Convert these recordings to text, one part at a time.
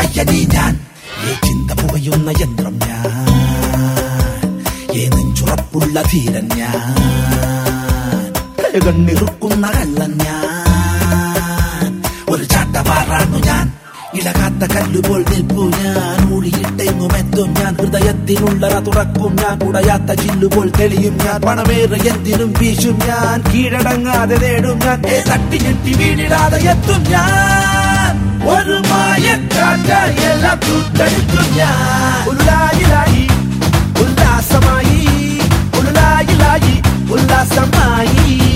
പയ്യനീ ഞാൻ ഏ ചിന്ത പുകയുന്ന യന്ത്രം ഞാൻ. ഏ നെഞ്ചുറപ്പുള്ള ധീരൻ ഞാൻ. കണ്ണിറുക്കുന്ന കള്ളൻ ഞാൻ. ഒരു ചാട്ടപാറാണു ഞാൻ. ഇളകാത്ത കല്ലുപോൽ നിൽപ്പു ഞാൻ. ഊഴിയിട്ടെങ്ങും എത്തും ഞാൻ. ഹൃദയത്തിനുള്ളറ തുറക്കും ഞാൻ. കുടയാത്ത ചില്ലുപോൽ തെളിയും ഞാൻ. പണമേറെ എന്തിനും വീശും ഞാൻ. കീഴടങ്ങാതെ നേടും ഞാൻ. ഏ തട്ടി ഞെട്ടി വീണിടാതെ എത്തും ഞാൻ. ஒரு மாய காட்ட எல்லாம் தூத்தடிக்கும் உல்லாயிலாயி உல்லாசமாயி உல்லாயிலாயி உல்லாசமாயி.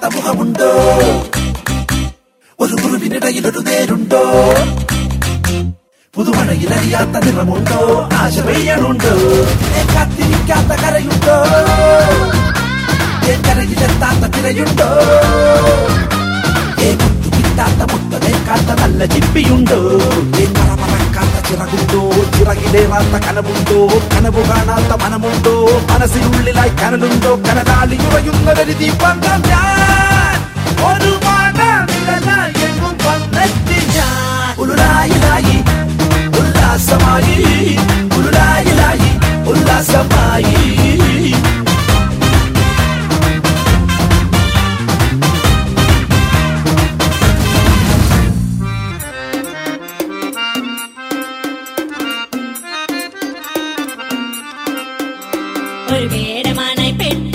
മറയിൽ നിൽക്കാത്ത മുഖമുണ്ടോ ഒരു മുറിവിനിടയിൽ ഒരു നേരുണ്ടോ പുതുമഴയിൽ അറിയാത്ത നിറമുണ്ടോ ആശ പെയ്യണുണ്ടോ ഏ കാത്തിരിക്കാത്ത കരയുണ്ടോ ഏ കരയിലെത്താത്ത തിരയുണ്ടോ കനവുണ്ടോ കനവ് കാണാത്ത മനമുണ്ടോ മനസ്സിനുള്ളിലായി കനലുണ്ടോ കനലാളി ഉറയുന്നൊരു ദീപന്തം ഞാൻ ഒരു മാനവിരലായി എങ്ങും വന്നെത്തി ഞാൻ ഉരുളായിലായി ഉല്ലാസമായി ഉരുളായിലായി ഉല്ലാസമായി pit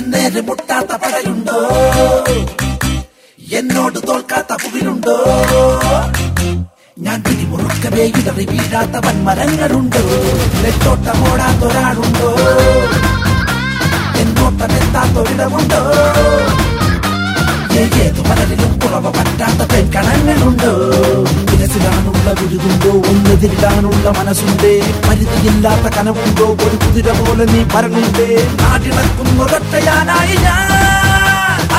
എന്നേരെ മുട്ടാത്ത പകലുണ്ടോ? എന്നോട് തോൽക്കാത്ത പുകിലുണ്ടോ? ഞാൻ പിടിമുറുക്കവേ ഇടറി വീഴാത്ത വൻമരങ്ങളുണ്ടോ? നെട്ടോട്ടമോടാത്ത ഒരാളുണ്ടോ? എന്നോട്ടമെത്താത്തൊരിടമുണ്ടോ ഏതു ഒന്നെതിരിടാനുള്ള മനസ്സുണ്ടേ. പരിധിയില്ലാത്ത കനവുണ്ടോ? ഒരു കുതിര പോലെ നീ പറഞ്ഞുണ്ടേ നാട്ടിളക്കുന്നൊരൊറ്റയാനായി ഞാൻ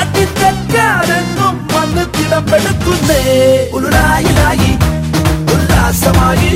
അടിത്തെറ്റാതെന്നും വന്ന് തിടപ്പെടുക്കുന്നേ ഉരുളായിലായി ഉല്ലാസമായി